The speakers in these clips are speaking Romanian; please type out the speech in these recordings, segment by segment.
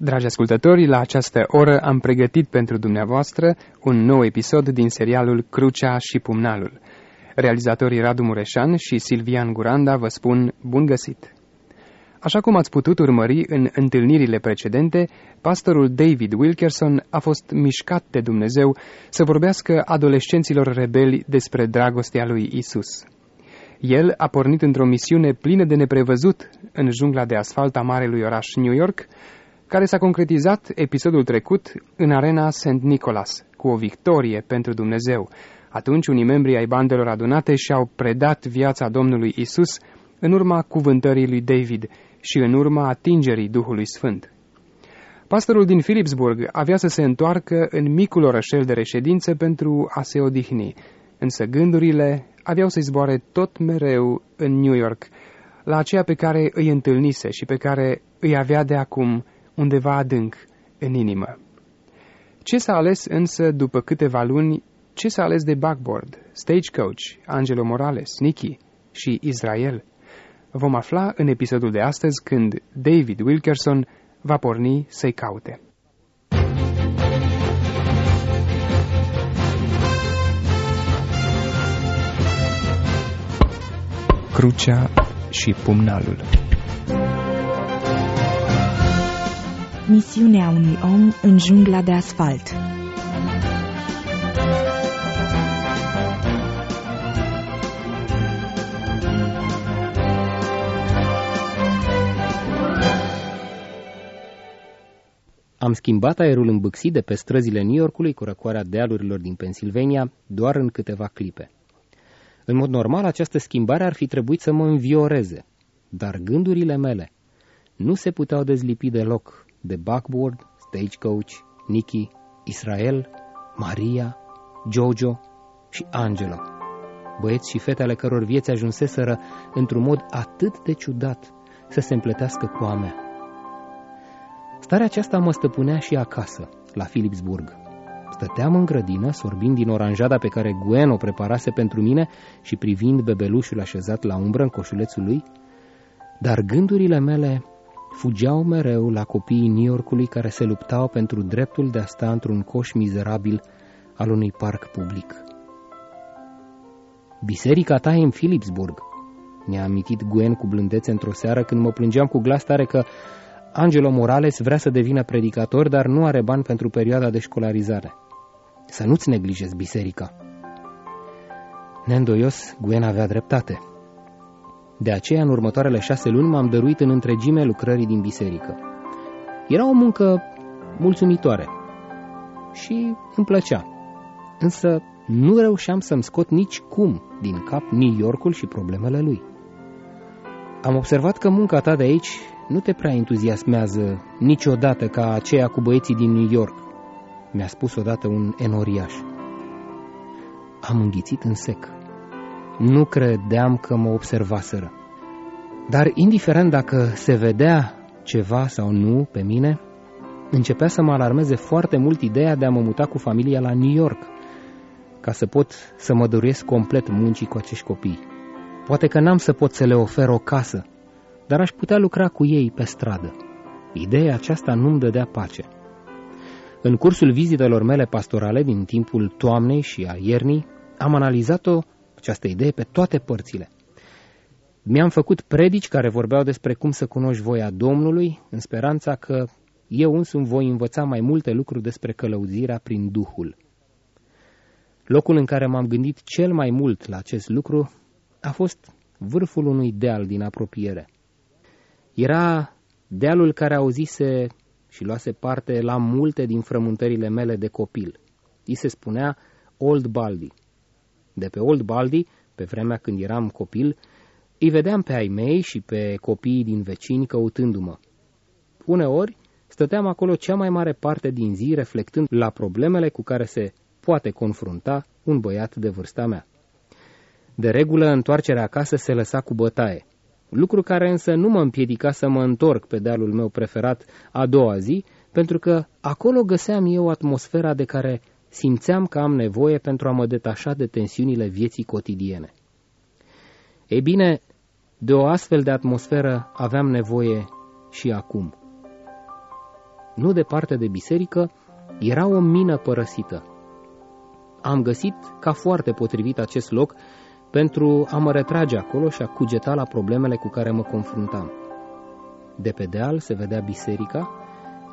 Dragi ascultători, la această oră am pregătit pentru dumneavoastră un nou episod din serialul Crucea și Pumnalul. Realizatorii Radu Mureșan și Silvian Guranda vă spun bun găsit! Așa cum ați putut urmări în întâlnirile precedente, pastorul David Wilkerson a fost mișcat de Dumnezeu să vorbească adolescenților rebeli despre dragostea lui Isus. El a pornit într-o misiune plină de neprevăzut în jungla de asfalt a marelui oraș New York, care s-a concretizat episodul trecut în arena St. Nicholas, cu o victorie pentru Dumnezeu. Atunci unii membri ai bandelor adunate și-au predat viața Domnului Isus în urma cuvântării lui David și în urma atingerii Duhului Sfânt. Pastorul din Philipsburg avea să se întoarcă în micul orășel de reședință pentru a se odihni, însă gândurile aveau să-i zboare tot mereu în New York, la aceea pe care îi întâlnise și pe care îi avea de acum undeva adânc în inimă. Ce s-a ales însă după câteva luni, ce s-a ales de Backboard, Stagecoach, Angelo Morales, Nicky și Israel? Vom afla în episodul de astăzi când David Wilkerson va porni să-i caute. Crucea și pumnalul Misiunea unui om în jungla de asfalt Am schimbat aerul îmbâxit de pe străzile New Yorkului cu răcoarea dealurilor din Pennsylvania doar în câteva clipe. În mod normal, această schimbare ar fi trebuit să mă învioreze, dar gândurile mele nu se puteau dezlipi deloc de Backboard, Stagecoach, Nicky, Israel, Maria, Jojo și Angelo, băieți și fete ale căror vieți ajunseseră într-un mod atât de ciudat să se împletească cu a mea. Starea aceasta mă stăpânea și acasă, la Philipsburg. Stăteam în grădină, sorbind din oranjada pe care Gwen o preparase pentru mine și privind bebelușul așezat la umbră în coșulețul lui, dar gândurile mele fugeau mereu la copiii New Yorkului care se luptau pentru dreptul de a sta într-un coș mizerabil al unui parc public. Biserica ta e în Philipsburg, ne-a amintit Gwen cu blândețe într-o seară când mă plângeam cu glas tare că Angelo Morales vrea să devină predicator, dar nu are bani pentru perioada de școlarizare. Să nu-ți neglijezi biserica. Neîndoios, Gwen avea dreptate. De aceea, în următoarele șase luni, m-am dăruit în întregime lucrării din biserică. Era o muncă mulțumitoare și îmi plăcea. Însă nu reușeam să-mi scot nici cum din cap New Yorkul și problemele lui. Am observat că munca ta de aici nu te prea entuziasmează niciodată ca aceea cu băieții din New York, mi-a spus odată un enoriaș. Am înghițit în sec. Nu credeam că mă observaseră. Dar indiferent dacă se vedea ceva sau nu pe mine, începea să mă alarmeze foarte mult ideea de a mă muta cu familia la New York, ca să pot să mă doresc complet muncii cu acești copii. Poate că n-am să pot să le ofer o casă, dar aș putea lucra cu ei pe stradă. Ideea aceasta nu-mi dădea pace. În cursul vizitelor mele pastorale din timpul toamnei și a iernii, am analizat-o, această idee, pe toate părțile. Mi-am făcut predici care vorbeau despre cum să cunoști voia Domnului, în speranța că eu însumi voi învăța mai multe lucruri despre călăuzirea prin Duhul. Locul în care m-am gândit cel mai mult la acest lucru a fost vârful unui deal din apropiere. Era dealul care auzise și luase parte la multe din frământările mele de copil. I se spunea Old Baldy. De pe Old Baldy, pe vremea când eram copil, îi vedeam pe ai mei și pe copiii din vecini căutându-mă. Uneori, stăteam acolo cea mai mare parte din zi reflectând la problemele cu care se poate confrunta un băiat de vârsta mea. De regulă, întoarcerea acasă se lăsa cu bătaie lucru care însă nu mă împiedica să mă întorc pe dealul meu preferat a doua zi, pentru că acolo găseam eu atmosfera de care simțeam că am nevoie pentru a mă detașa de tensiunile vieții cotidiene. Ei bine, de o astfel de atmosferă aveam nevoie și acum. nu departe de biserică, era o mină părăsită. Am găsit ca foarte potrivit acest loc pentru a mă retrage acolo și a cugeta la problemele cu care mă confruntam. De pe deal se vedea biserica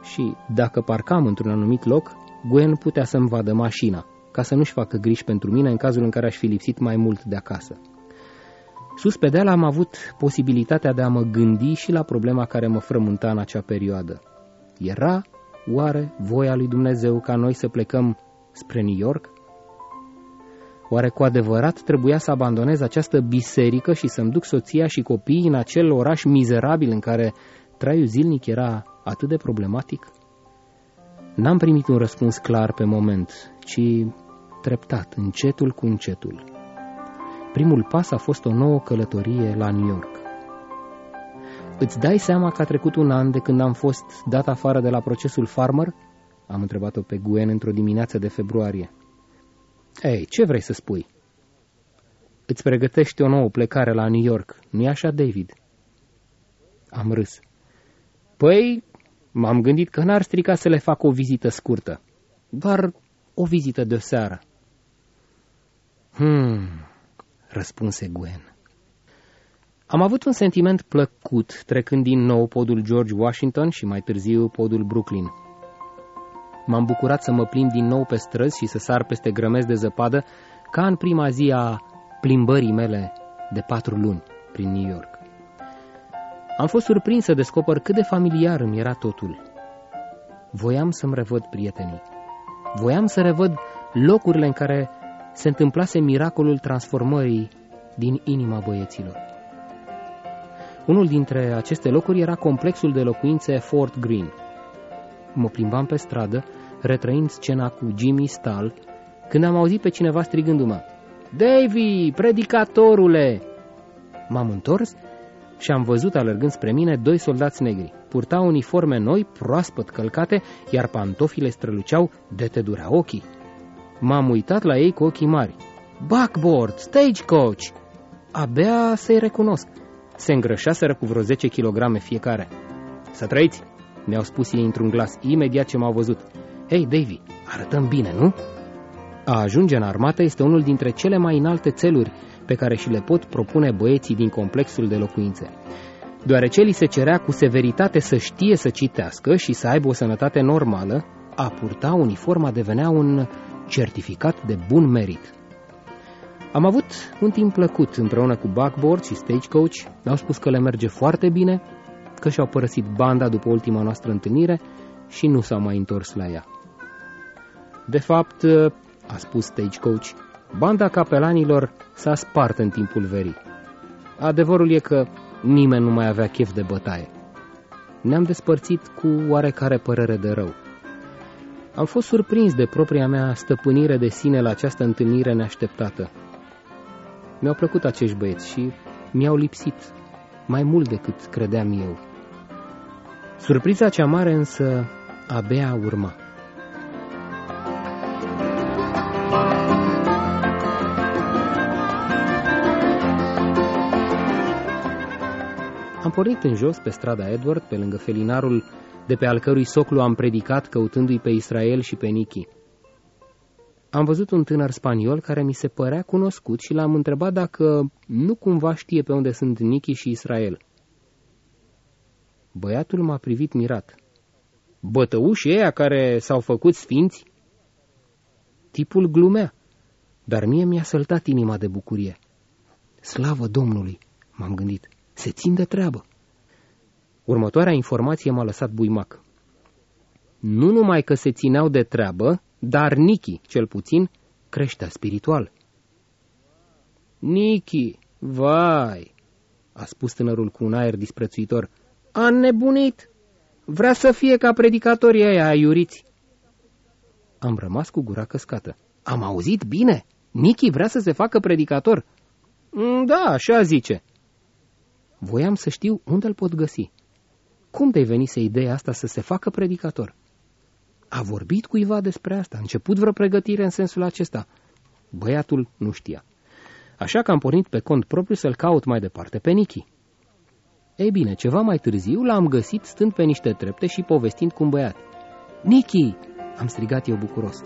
și, dacă parcam într-un anumit loc, Gwen putea să-mi vadă mașina, ca să nu-și facă griji pentru mine în cazul în care aș fi lipsit mai mult de acasă. Sus pe deal am avut posibilitatea de a mă gândi și la problema care mă frământa în acea perioadă. Era, oare, voia lui Dumnezeu ca noi să plecăm spre New York? Oare cu adevărat trebuia să abandonez această biserică și să-mi duc soția și copiii în acel oraș mizerabil în care traiul zilnic era atât de problematic? N-am primit un răspuns clar pe moment, ci treptat, încetul cu încetul. Primul pas a fost o nouă călătorie la New York. Îți dai seama că a trecut un an de când am fost dat afară de la procesul Farmer? Am întrebat-o pe Gwen într-o dimineață de februarie. Ei, ce vrei să spui? Îți pregătești o nouă plecare la New York, nu-i așa, David? Am râs. Păi, m-am gândit că n-ar strica să le fac o vizită scurtă. Doar o vizită de o seară. Hmm, răspunse Gwen. Am avut un sentiment plăcut trecând din nou podul George Washington și mai târziu podul Brooklyn. M-am bucurat să mă plimb din nou pe străzi și să sar peste grămezi de zăpadă ca în prima zi a plimbării mele de patru luni prin New York. Am fost surprins să descoper cât de familiar îmi era totul. Voiam să-mi revăd prietenii. Voiam să revăd locurile în care se întâmplase miracolul transformării din inima băieților. Unul dintre aceste locuri era complexul de locuințe Fort Greene. Mă plimbam pe stradă, retrăind scena cu Jimmy Stahl, când am auzit pe cineva strigându-mă, Davy, predicatorule! M-am întors și am văzut alergând spre mine doi soldați negri. Purtau uniforme noi, proaspăt călcate, iar pantofile străluceau de te durea ochii. M-am uitat la ei cu ochii mari. Backboard, stagecoach! Abia să-i recunosc. Se îngrășaseră cu vreo 10 kg fiecare. Să trăiți, ne-au spus ei într-un glas imediat ce m-au văzut. Hei, Davy, arătăm bine, nu? A ajunge în armată este unul dintre cele mai înalte țeluri pe care și le pot propune băieții din complexul de locuințe. Deoarece li se cerea cu severitate să știe să citească și să aibă o sănătate normală, a purta uniforma devenea un certificat de bun merit. Am avut un timp plăcut împreună cu Backboard și Stagecoach, mi-au spus că le merge foarte bine, că și-au părăsit banda după ultima noastră întâlnire și nu s-au mai întors la ea. De fapt, a spus Stagecoach, banda capelanilor s-a spart în timpul verii. Adevărul e că nimeni nu mai avea chef de bătaie. Ne-am despărțit cu oarecare părere de rău. Am fost surprins de propria mea stăpânire de sine la această întâlnire neașteptată. Mi-au plăcut acești băieți și mi-au lipsit mai mult decât credeam eu. Surpriza cea mare însă abia urma. Pornit în jos pe strada Edward, pe lângă felinarul de pe al cărui soclu am predicat căutându-i pe Israel și pe Nichi. Am văzut un tânăr spaniol care mi se părea cunoscut și l-am întrebat dacă nu cumva știe pe unde sunt Nichi și Israel. Băiatul m-a privit mirat. Bătăușii ăia care s-au făcut sfinți? Tipul glumea, dar mie mi-a săltat inima de bucurie. Slavă Domnului, m-am gândit, se țin de treabă. Următoarea informație m-a lăsat buimac. Nu numai că se țineau de treabă, dar Nichi, cel puțin, creștea spiritual. Nichi, vai, a spus tânărul cu un aer disprețuitor, a nebunit, vrea să fie ca predicatorii aia aiuriți. Am rămas cu gura căscată. Am auzit bine, Nichi vrea să se facă predicator. Mm, da, așa zice. Voiam să știu unde îl pot găsi. Cum te-ai venit să ideea asta să se facă predicator? A vorbit cuiva despre asta? A început vreo pregătire în sensul acesta? Băiatul nu știa. Așa că am pornit pe cont propriu să-l caut mai departe pe Nichi. Ei bine, ceva mai târziu l-am găsit stând pe niște trepte și povestind cu un băiat. Nichi! Am strigat eu bucuros.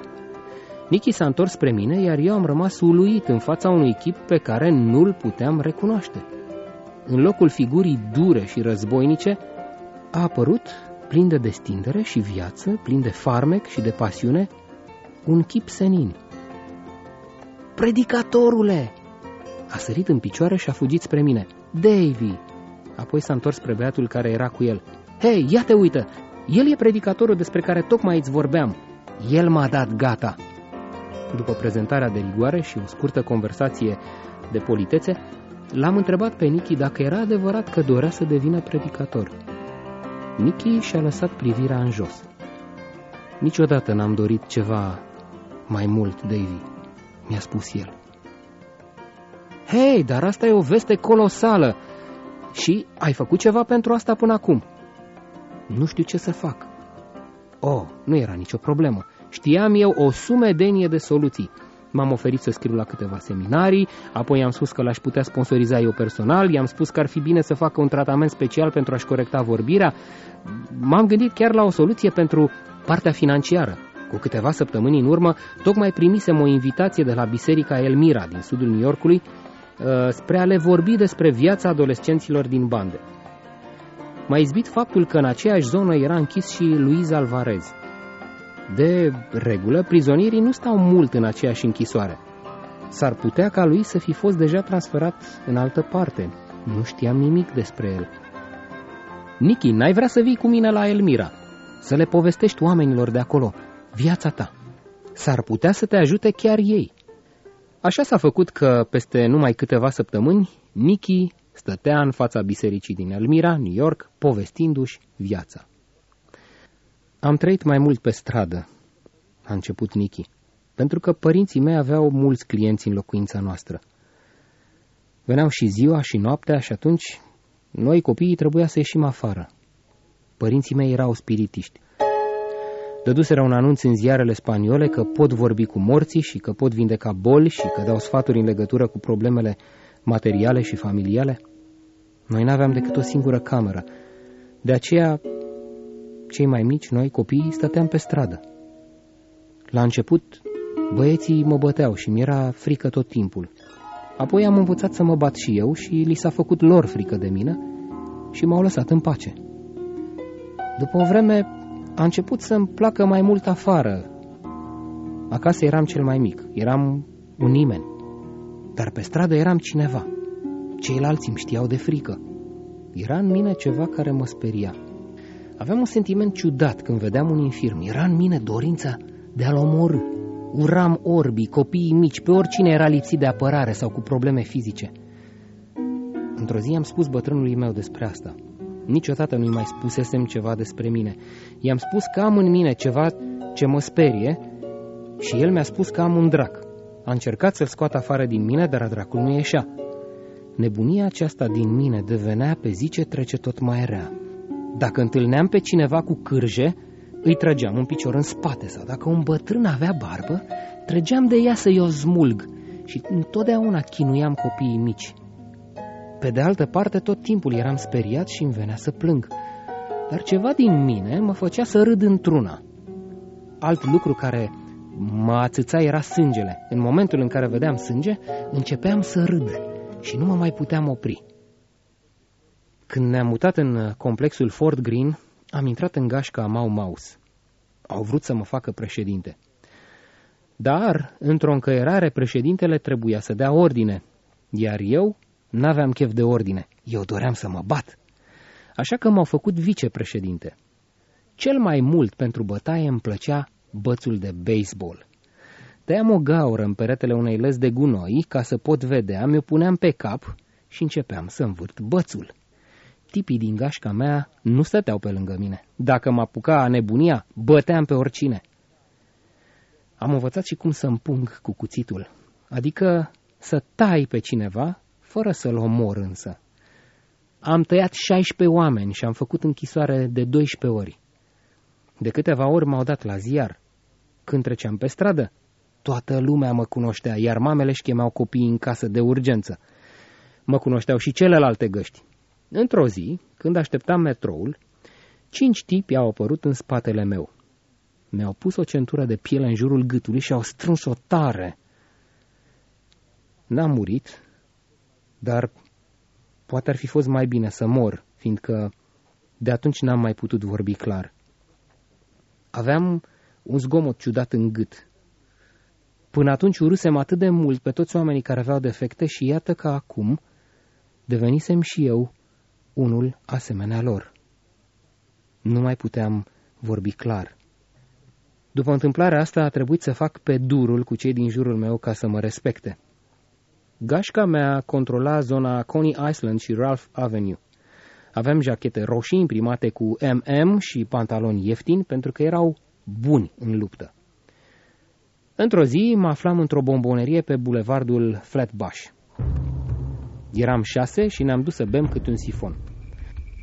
Nichi s-a întors spre mine, iar eu am rămas uluit în fața unui chip pe care nu-l puteam recunoaște. În locul figurii dure și războinice, a apărut, plin de destindere și viață, plin de farmec și de pasiune, un chip senin. Predicatorule! A sărit în picioare și a fugit spre mine. Davy! Apoi s-a întors spre băiatul care era cu el. Hei, ia te uită! El e predicatorul despre care tocmai îți vorbeam. El m-a dat gata. După prezentarea de rigoare și o scurtă conversație de politețe, l-am întrebat pe Nicky dacă era adevărat că dorea să devină predicator. Nicky și-a lăsat privirea în jos. Niciodată n-am dorit ceva mai mult, Davy, mi-a spus el. Hei, dar asta e o veste colosală! Și ai făcut ceva pentru asta până acum? Nu știu ce să fac. Oh, nu era nicio problemă. Știam eu o sumedenie de soluții. M-am oferit să scriu la câteva seminarii, apoi i-am spus că l-aș putea sponsoriza eu personal, i-am spus că ar fi bine să facă un tratament special pentru a-și corecta vorbirea. M-am gândit chiar la o soluție pentru partea financiară. Cu câteva săptămâni în urmă, tocmai primisem o invitație de la Biserica Elmira din sudul New Yorkului uh, spre a le vorbi despre viața adolescenților din bande. M-a izbit faptul că în aceeași zonă era închis și Luiz Alvarez. De regulă, prizonierii nu stau mult în aceeași închisoare. S-ar putea ca lui să fi fost deja transferat în altă parte. Nu știam nimic despre el. Nicky, n-ai vrea să vii cu mine la Elmira? Să le povestești oamenilor de acolo viața ta. S-ar putea să te ajute chiar ei. Așa s-a făcut că, peste numai câteva săptămâni, Nicky stătea în fața bisericii din Elmira, New York, povestindu-și viața. Am trăit mai mult pe stradă, a început Nicky, pentru că părinții mei aveau mulți clienți în locuința noastră. Veneau și ziua și noaptea și atunci noi copiii trebuia să ieșim afară. Părinții mei erau spiritiști. Dăduseră un anunț în ziarele spaniole că pot vorbi cu morții și că pot vindeca boli și că dau sfaturi în legătură cu problemele materiale și familiale. Noi n-aveam decât o singură cameră. De aceea, cei mai mici, noi copiii, stăteam pe stradă. La început, băieții mă băteau și mi-era frică tot timpul. Apoi am învățat să mă bat și eu și li s-a făcut lor frică de mine și m-au lăsat în pace. După o vreme, a început să-mi placă mai mult afară. Acasă eram cel mai mic, eram un nimeni, dar pe stradă eram cineva. Ceilalți îmi știau de frică. Era în mine ceva care mă speria. Aveam un sentiment ciudat când vedeam un infirm. Era în mine dorința de a-l omorâ. Uram orbii, copiii mici, pe oricine era lipsit de apărare sau cu probleme fizice. Într-o zi am spus bătrânului meu despre asta. Niciodată nu-i mai spusesem ceva despre mine. I-am spus că am în mine ceva ce mă sperie și el mi-a spus că am un drac. A încercat să-l scoată afară din mine, dar dracul nu ieșea. Nebunia aceasta din mine devenea pe zi ce trece tot mai rea. Dacă întâlneam pe cineva cu cârje, îi trăgeam un picior în spate sau dacă un bătrân avea barbă, trăgeam de ea să-i o smulg și întotdeauna chinuiam copiii mici. Pe de altă parte, tot timpul eram speriat și îmi venea să plâng. Dar ceva din mine mă făcea să râd într-una. Alt lucru care mă ațăța era sângele. În momentul în care vedeam sânge, începeam să râd și nu mă mai puteam opri. Când ne-am mutat în complexul Fort Green, am intrat în gașca Mau Mouse. Au vrut să mă facă președinte. Dar, într-o încăierare, președintele trebuia să dea ordine, iar eu N-aveam chef de ordine. Eu doream să mă bat. Așa că m-au făcut vicepreședinte. Cel mai mult pentru bătaie îmi plăcea bățul de baseball. Tăiam o gaură în peretele unei lăzi de gunoi ca să pot vedea, mi-o puneam pe cap și începeam să învârt bățul. Tipii din gașca mea nu stăteau pe lângă mine. Dacă mă apuca nebunia, băteam pe oricine. Am învățat și cum să împung cu cuțitul, adică să tai pe cineva fără să-l omor însă. Am tăiat 16 oameni și am făcut închisoare de 12 ori. De câteva ori m-au dat la ziar. Când treceam pe stradă, toată lumea mă cunoștea, iar mamele își chemau copiii în casă de urgență. Mă cunoșteau și celelalte găști. Într-o zi, când așteptam metroul, cinci tipi au apărut în spatele meu. Mi-au pus o centură de piele în jurul gâtului și au strâns-o tare. N-am murit, dar poate ar fi fost mai bine să mor, fiindcă de atunci n-am mai putut vorbi clar. Aveam un zgomot ciudat în gât. Până atunci urâsem atât de mult pe toți oamenii care aveau defecte și iată că acum devenisem și eu unul asemenea lor. Nu mai puteam vorbi clar. După întâmplarea asta a trebuit să fac pe durul cu cei din jurul meu ca să mă respecte. Gașca mea controla zona Coney Island și Ralph Avenue. Aveam jachete roșii imprimate cu MM și pantaloni ieftini pentru că erau buni în luptă. Într-o zi mă aflam într-o bombonerie pe bulevardul Flatbush. Eram șase și ne-am dus să bem cât un sifon.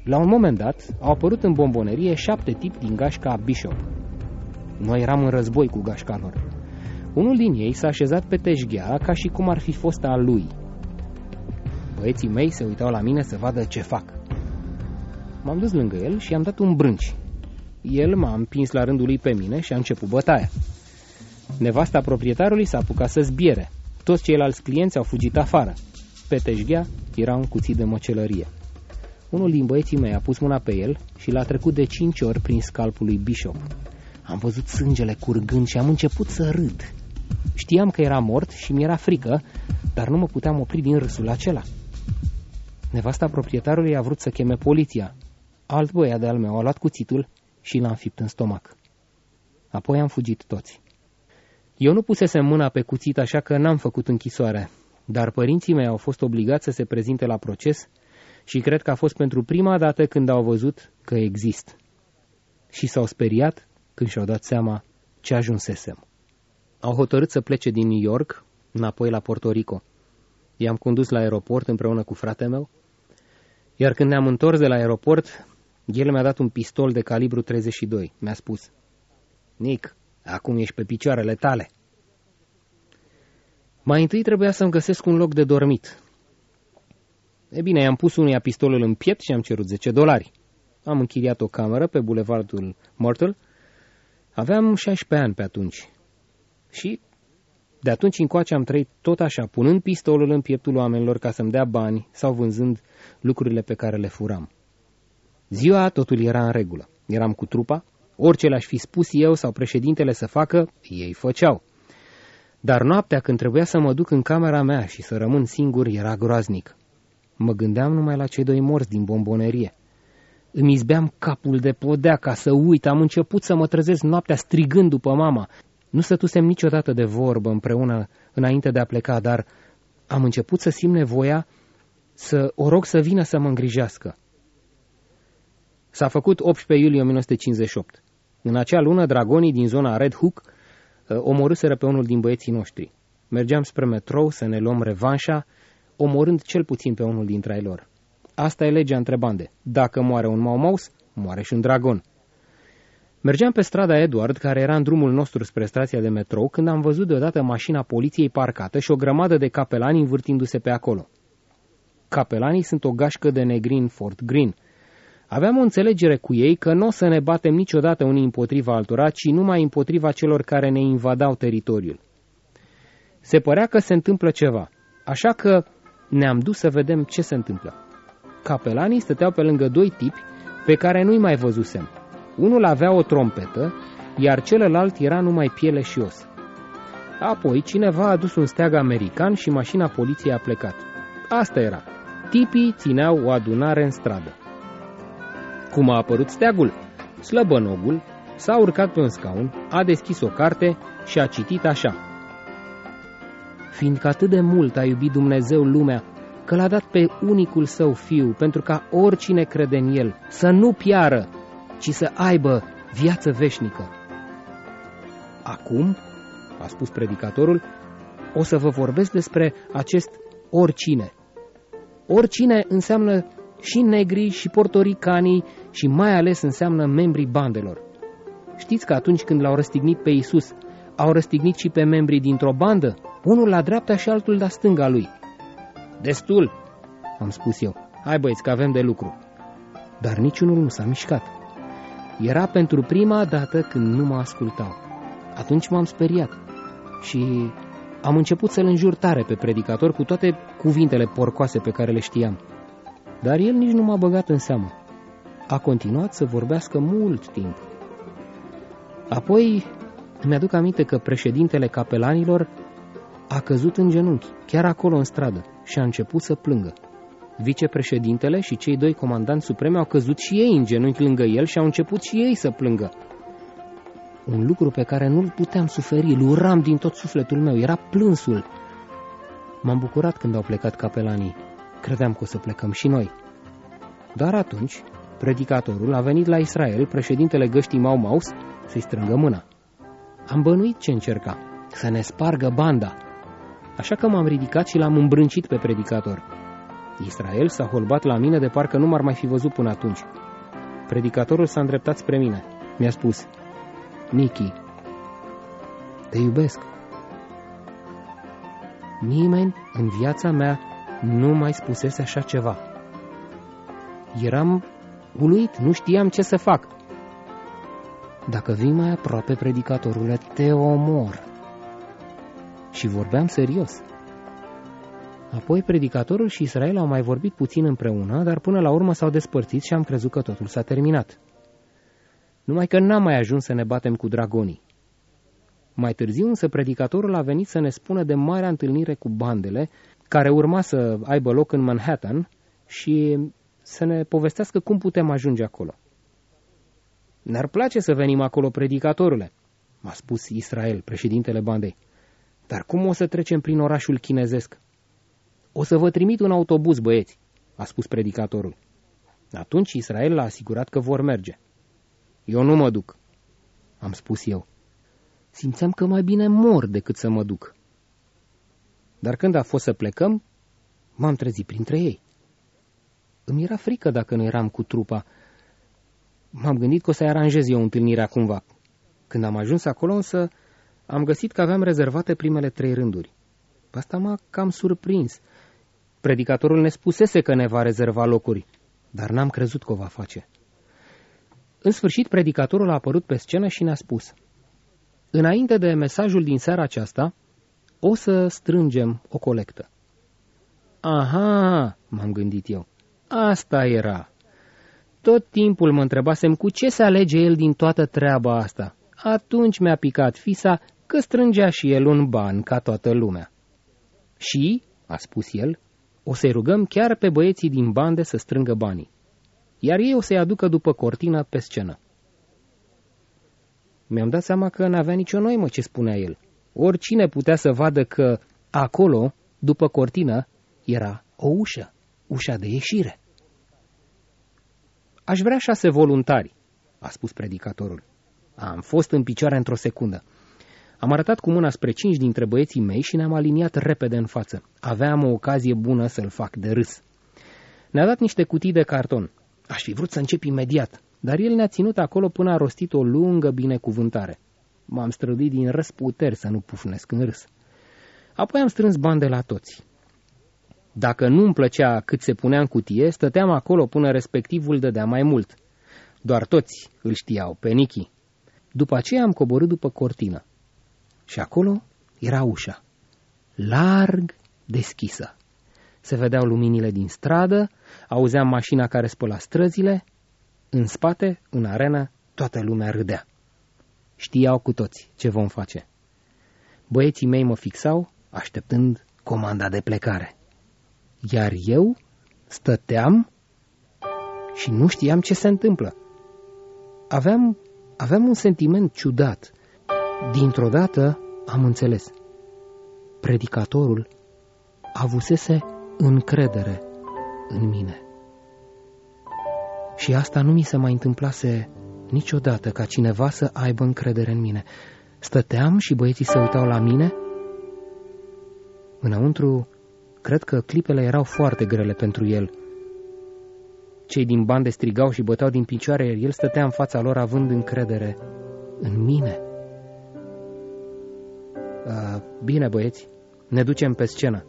La un moment dat au apărut în bombonerie șapte tipi din gașca Bishop. Noi eram în război cu gașca lor. Unul din ei s-a așezat pe teșghea ca și cum ar fi fost a lui. Băieții mei se uitau la mine să vadă ce fac. M-am dus lângă el și i-am dat un brânci. El m-a împins la rândul lui pe mine și a început bătaia. Nevasta proprietarului s-a apucat să zbiere. Toți ceilalți clienți au fugit afară. Pe teșghea era un cuțit de măcelărie. Unul din băieții mei a pus mâna pe el și l-a trecut de cinci ori prin scalpul lui Bishop. Am văzut sângele curgând și am început să râd. Știam că era mort și mi-era frică, dar nu mă puteam opri din râsul acela. Nevasta proprietarului a vrut să cheme poliția. Alt băiat de-al meu a luat cuțitul și l-a înfipt în stomac. Apoi am fugit toți. Eu nu pusesem mâna pe cuțit, așa că n-am făcut închisoare, dar părinții mei au fost obligați să se prezinte la proces și cred că a fost pentru prima dată când au văzut că exist. Și s-au speriat când și-au dat seama ce ajunsesem. Au hotărât să plece din New York înapoi la Puerto Rico. I-am condus la aeroport împreună cu fratele meu, iar când ne-am întors de la aeroport, el mi-a dat un pistol de calibru 32. Mi-a spus, Nick, acum ești pe picioarele tale. Mai întâi trebuia să-mi găsesc un loc de dormit. E bine, i-am pus unuia pistolul în piept și am cerut 10 dolari. Am închiriat o cameră pe bulevardul Myrtle. Aveam 16 ani pe atunci. Și de atunci încoace am trăit tot așa, punând pistolul în pieptul oamenilor ca să-mi dea bani sau vânzând lucrurile pe care le furam. Ziua totul era în regulă. Eram cu trupa, orice le-aș fi spus eu sau președintele să facă, ei făceau. Dar noaptea când trebuia să mă duc în camera mea și să rămân singur era groaznic. Mă gândeam numai la cei doi morți din bombonerie. Îmi izbeam capul de podea ca să uit, am început să mă trezesc noaptea strigând după mama. Nu stătusem niciodată de vorbă împreună înainte de a pleca, dar am început să simt nevoia să o rog să vină să mă îngrijească. S-a făcut 18 iulie 1958. În acea lună, dragonii din zona Red Hook uh, omorâseră pe unul din băieții noștri. Mergeam spre metrou să ne luăm revanșa, omorând cel puțin pe unul dintre ei lor. Asta e legea între bande. Dacă moare un mau maus, moare și un dragon. Mergeam pe strada Edward, care era în drumul nostru spre stația de metrou, când am văzut deodată mașina poliției parcată și o grămadă de capelani învârtindu-se pe acolo. Capelanii sunt o gașcă de negri în Fort Green. Aveam o înțelegere cu ei că nu o să ne batem niciodată unii împotriva altora, ci numai împotriva celor care ne invadau teritoriul. Se părea că se întâmplă ceva, așa că ne-am dus să vedem ce se întâmplă. Capelanii stăteau pe lângă doi tipi pe care nu-i mai văzusem. Unul avea o trompetă, iar celălalt era numai piele și os. Apoi cineva a adus un steag american și mașina poliției a plecat. Asta era. Tipii țineau o adunare în stradă. Cum a apărut steagul? Slăbănogul s-a urcat pe un scaun, a deschis o carte și a citit așa. Fiindcă atât de mult a iubit Dumnezeu lumea, că l-a dat pe unicul său fiu, pentru ca oricine crede în el să nu piară, ci să aibă viață veșnică. Acum, a spus predicatorul, o să vă vorbesc despre acest oricine. Oricine înseamnă și negri, și portoricanii, și mai ales înseamnă membrii bandelor. Știți că atunci când l-au răstignit pe Isus, au răstignit și pe membrii dintr-o bandă, unul la dreapta și altul la stânga lui. Destul, am spus eu. Hai băieți că avem de lucru. Dar niciunul nu s-a mișcat. Era pentru prima dată când nu mă ascultau. Atunci m-am speriat și am început să-l înjur tare pe predicator cu toate cuvintele porcoase pe care le știam. Dar el nici nu m-a băgat în seamă. A continuat să vorbească mult timp. Apoi îmi aduc aminte că președintele capelanilor a căzut în genunchi, chiar acolo în stradă, și a început să plângă. Vicepreședintele și cei doi comandanți supreme au căzut și ei în genunchi lângă el și au început și ei să plângă. Un lucru pe care nu-l puteam suferi, îl uram din tot sufletul meu, era plânsul. M-am bucurat când au plecat capelanii. Credeam că o să plecăm și noi. Dar atunci, predicatorul a venit la Israel, președintele găștii Mau Maus, să-i strângă mâna. Am bănuit ce încerca, să ne spargă banda. Așa că m-am ridicat și l-am îmbrâncit pe predicator. Israel s-a holbat la mine de parcă nu m-ar mai fi văzut până atunci. Predicatorul s-a îndreptat spre mine. Mi-a spus, Nicky, te iubesc. Nimeni în viața mea nu mai spusese așa ceva. Eram uluit, nu știam ce să fac. Dacă vii mai aproape, predicatorule, te omor. Și vorbeam serios. Apoi predicatorul și Israel au mai vorbit puțin împreună, dar până la urmă s-au despărțit și am crezut că totul s-a terminat. Numai că n-am mai ajuns să ne batem cu dragonii. Mai târziu însă predicatorul a venit să ne spună de marea întâlnire cu bandele, care urma să aibă loc în Manhattan și să ne povestească cum putem ajunge acolo. Ne-ar place să venim acolo, predicatorule, m-a spus Israel, președintele bandei. Dar cum o să trecem prin orașul chinezesc? O să vă trimit un autobuz, băieți, a spus predicatorul. Atunci Israel l-a asigurat că vor merge. Eu nu mă duc, am spus eu. Simțeam că mai bine mor decât să mă duc. Dar când a fost să plecăm, m-am trezit printre ei. Îmi era frică dacă nu eram cu trupa. M-am gândit că o să-i aranjez eu întâlnirea cumva. Când am ajuns acolo însă, am găsit că aveam rezervate primele trei rânduri. Asta m-a cam surprins. Predicatorul ne spusese că ne va rezerva locuri, dar n-am crezut că o va face. În sfârșit, predicatorul a apărut pe scenă și ne-a spus Înainte de mesajul din seara aceasta, o să strângem o colectă. Aha, m-am gândit eu, asta era. Tot timpul mă întrebasem cu ce se alege el din toată treaba asta. Atunci mi-a picat fisa că strângea și el un ban ca toată lumea. Și, a spus el, o să-i rugăm chiar pe băieții din bande să strângă banii iar ei o să-i aducă după cortină pe scenă. Mi-am dat seama că n-avea nicio noimă ce spunea el. Oricine putea să vadă că acolo, după cortină, era o ușă, ușa de ieșire. Aș vrea șase voluntari, a spus predicatorul. Am fost în picioare într-o secundă. Am arătat cu mâna spre cinci dintre băieții mei și ne-am aliniat repede în față. Aveam o ocazie bună să-l fac de râs. Ne-a dat niște cutii de carton. Aș fi vrut să încep imediat, dar el ne-a ținut acolo până a rostit o lungă binecuvântare. M-am străduit din răsputeri să nu pufnesc în râs. Apoi am strâns bani de la toți. Dacă nu-mi plăcea cât se punea în cutie, stăteam acolo până respectivul dădea mai mult. Doar toți îl știau, pe Nichi. După aceea am coborât după cortină. Și acolo era ușa, larg deschisă. Se vedeau luminile din stradă, auzeam mașina care spăla străzile, în spate, în arenă, toată lumea râdea. Știau cu toți ce vom face. Băieții mei mă fixau, așteptând comanda de plecare. Iar eu stăteam și nu știam ce se întâmplă. Aveam, aveam un sentiment ciudat. Dintr-o dată am înțeles. Predicatorul avusese încredere în mine. Și asta nu mi se mai întâmplase niciodată ca cineva să aibă încredere în mine. Stăteam și băieții se uitau la mine. Înăuntru, cred că clipele erau foarte grele pentru el. Cei din bande strigau și băteau din picioare, iar el stătea în fața lor având încredere în mine. A, bine, băieți, ne ducem pe scenă.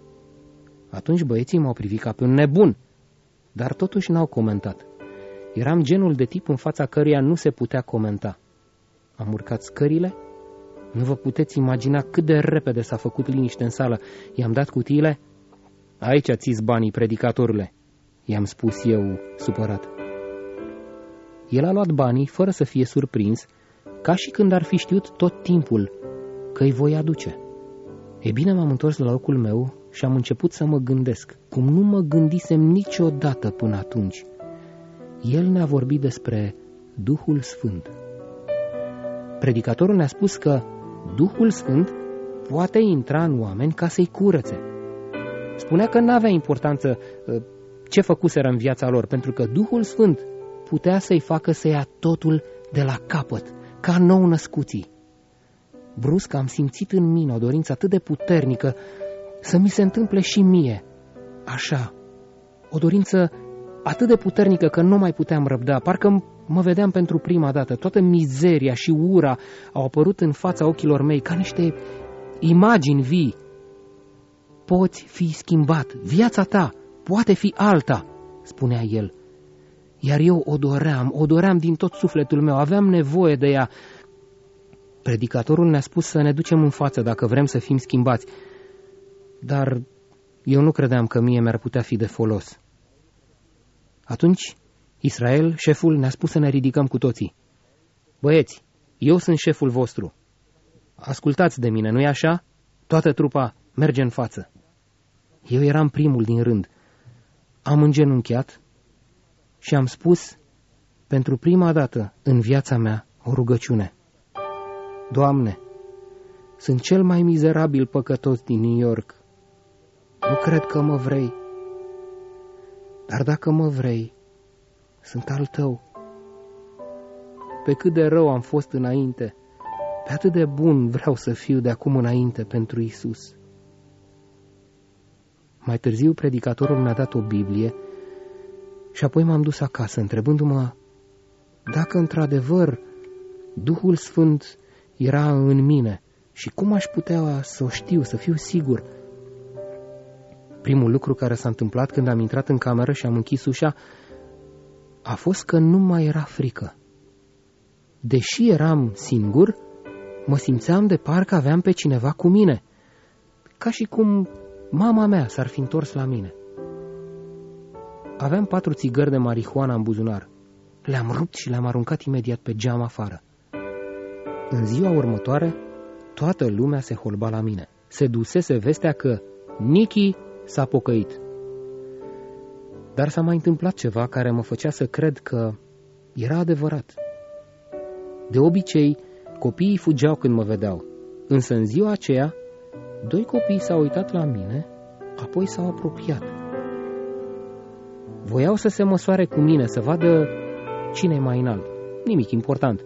Atunci băieții m-au privit ca pe un nebun, dar totuși n-au comentat. Eram genul de tip în fața căruia nu se putea comenta. Am urcat scările? Nu vă puteți imagina cât de repede s-a făcut liniște în sală. I-am dat cutiile? Aici ți banii, predicatorule, i-am spus eu, supărat. El a luat banii fără să fie surprins, ca și când ar fi știut tot timpul că îi voi aduce. E bine, m-am întors la locul meu și am început să mă gândesc, cum nu mă gândisem niciodată până atunci. El ne-a vorbit despre Duhul Sfânt. Predicatorul ne-a spus că Duhul Sfânt poate intra în oameni ca să-i curățe. Spunea că n-avea importanță ă, ce făcuseră în viața lor, pentru că Duhul Sfânt putea să-i facă să ia totul de la capăt, ca nou născuții. Brusc am simțit în mine o dorință atât de puternică să mi se întâmple și mie, așa, o dorință atât de puternică că nu mai puteam răbda, parcă mă vedeam pentru prima dată, toată mizeria și ura au apărut în fața ochilor mei ca niște imagini vii. Poți fi schimbat, viața ta poate fi alta, spunea el. Iar eu o doream, o doream din tot sufletul meu, aveam nevoie de ea. Predicatorul ne-a spus să ne ducem în față dacă vrem să fim schimbați, dar eu nu credeam că mie mi-ar putea fi de folos. Atunci, Israel, șeful, ne-a spus să ne ridicăm cu toții. Băieți, eu sunt șeful vostru. Ascultați de mine, nu-i așa? Toată trupa merge în față. Eu eram primul din rând. Am îngenunchiat și am spus, pentru prima dată în viața mea, o rugăciune. Doamne, sunt cel mai mizerabil păcătos din New York. Nu cred că mă vrei. Dar dacă mă vrei, sunt al tău. Pe cât de rău am fost înainte, pe atât de bun vreau să fiu de acum înainte pentru Isus. Mai târziu, predicatorul mi-a dat o Biblie și apoi m-am dus acasă, întrebându-mă dacă într-adevăr Duhul Sfânt era în mine și cum aș putea să o știu, să fiu sigur. Primul lucru care s-a întâmplat când am intrat în cameră și am închis ușa a fost că nu mai era frică. Deși eram singur, mă simțeam de parcă aveam pe cineva cu mine, ca și cum mama mea s-ar fi întors la mine. Aveam patru țigări de marihuana în buzunar. Le-am rupt și le-am aruncat imediat pe geam afară. În ziua următoare, toată lumea se holba la mine. Se dusese vestea că Nicky s-a pocăit. Dar s-a mai întâmplat ceva care mă făcea să cred că era adevărat. De obicei, copiii fugeau când mă vedeau, însă în ziua aceea, doi copii s-au uitat la mine, apoi s-au apropiat. Voiau să se măsoare cu mine, să vadă cine e mai înalt. Nimic important.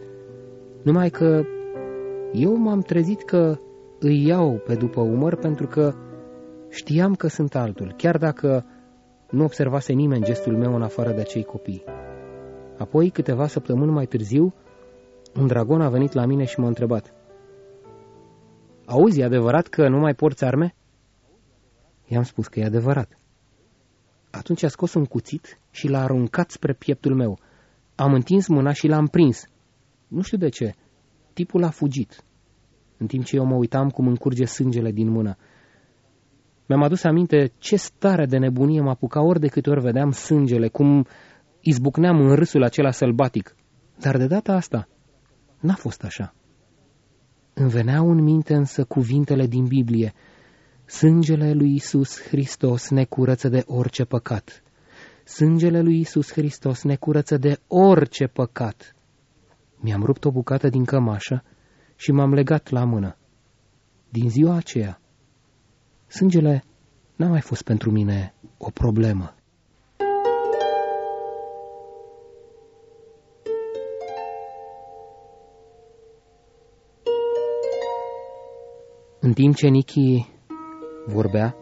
Numai că eu m-am trezit că îi iau pe după umăr pentru că știam că sunt altul, chiar dacă nu observase nimeni gestul meu în afară de acei copii. Apoi, câteva săptămâni mai târziu, un dragon a venit la mine și m-a întrebat. Auzi, e adevărat că nu mai porți arme? I-am spus că e adevărat. Atunci a scos un cuțit și l-a aruncat spre pieptul meu. Am întins mâna și l-am prins. Nu știu de ce. Tipul a fugit. În timp ce eu mă uitam cum încurge sângele din mână. Mi-am adus aminte ce stare de nebunie mă apuca ori de câte ori vedeam sângele, cum izbucneam în râsul acela sălbatic. Dar de data asta n-a fost așa. Îmi veneau în minte însă cuvintele din Biblie. Sângele lui Isus Hristos ne curăță de orice păcat. Sângele lui Isus Hristos ne curăță de orice păcat. Mi-am rupt o bucată din cămașă și m-am legat la mână. Din ziua aceea, Sângele n-a mai fost pentru mine o problemă. În timp ce Nichi vorbea,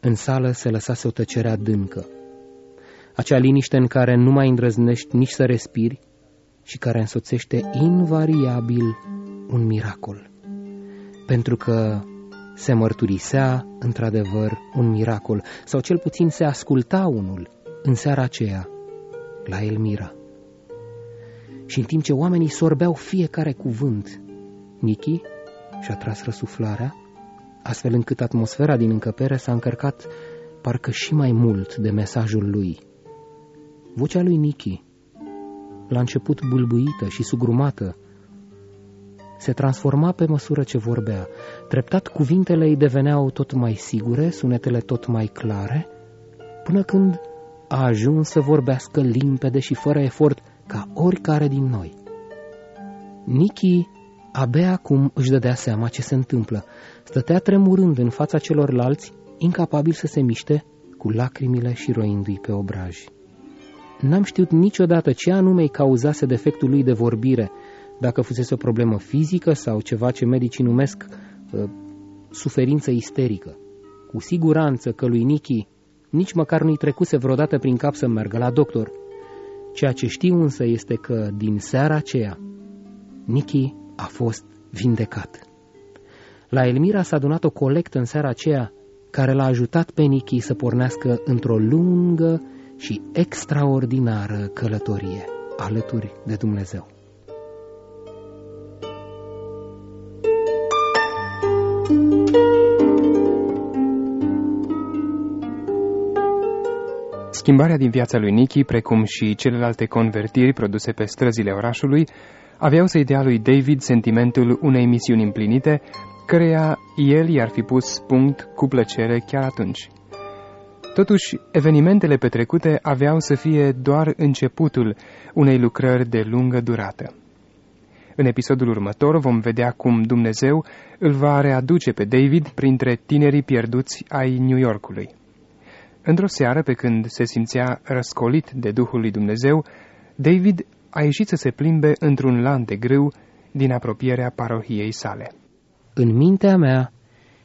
în sală se lăsase o tăcere adâncă. Acea liniște în care nu mai îndrăznești nici să respiri și care însoțește invariabil un miracol. Pentru că se mărturisea, într-adevăr, un miracol, sau cel puțin se asculta unul în seara aceea, la Elmira. Și în timp ce oamenii sorbeau fiecare cuvânt, Nichi și-a tras răsuflarea, astfel încât atmosfera din încăpere s-a încărcat parcă și mai mult de mesajul lui. Vocea lui Nichi, la început bâlbâită și sugrumată, se transforma pe măsură ce vorbea. Treptat cuvintele îi deveneau tot mai sigure, sunetele tot mai clare, până când a ajuns să vorbească limpede și fără efort ca oricare din noi. Nichi abia acum își dădea seama ce se întâmplă. Stătea tremurând în fața celorlalți, incapabil să se miște, cu lacrimile și roindu-i pe obraj. N-am știut niciodată ce anume îi cauzase defectul lui de vorbire, dacă fusese o problemă fizică sau ceva ce medicii numesc uh, suferință isterică. Cu siguranță că lui Nichi nici măcar nu-i trecuse vreodată prin cap să meargă la doctor. Ceea ce știu însă este că din seara aceea Nichi a fost vindecat. La Elmira s-a adunat o colectă în seara aceea care l-a ajutat pe Nichi să pornească într-o lungă și extraordinară călătorie alături de Dumnezeu. Schimbarea din viața lui Nicky, precum și celelalte convertiri produse pe străzile orașului, aveau să-i dea lui David sentimentul unei misiuni împlinite, căreia el i-ar fi pus punct cu plăcere chiar atunci. Totuși, evenimentele petrecute aveau să fie doar începutul unei lucrări de lungă durată. În episodul următor vom vedea cum Dumnezeu îl va readuce pe David printre tinerii pierduți ai New Yorkului. Într-o seară, pe când se simțea răscolit de Duhul lui Dumnezeu, David a ieșit să se plimbe într-un lanț de grâu din apropierea parohiei sale. În mintea mea,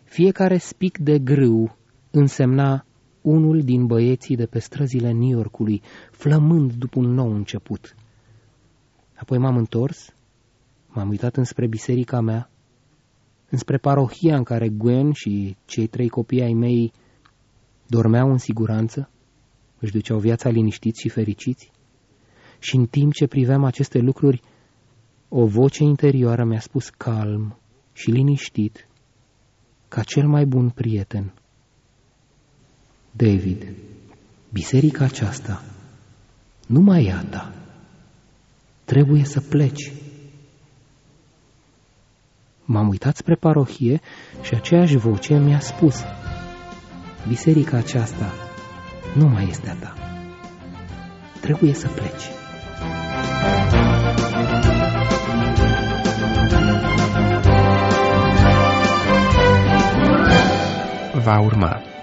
fiecare spic de grâu însemna unul din băieții de pe străzile New Yorkului, flămând după un nou început. Apoi m-am întors, m-am uitat înspre biserica mea, înspre parohia în care Gwen și cei trei copii ai mei dormeau în siguranță, își duceau viața liniștiți și fericiți, și în timp ce priveam aceste lucruri, o voce interioară mi-a spus calm și liniștit, ca cel mai bun prieten. David, biserica aceasta nu mai e a ta. Trebuie să pleci. M-am uitat spre parohie și aceeași voce mi-a spus biserica aceasta nu mai este a ta. Trebuie să pleci. Va urma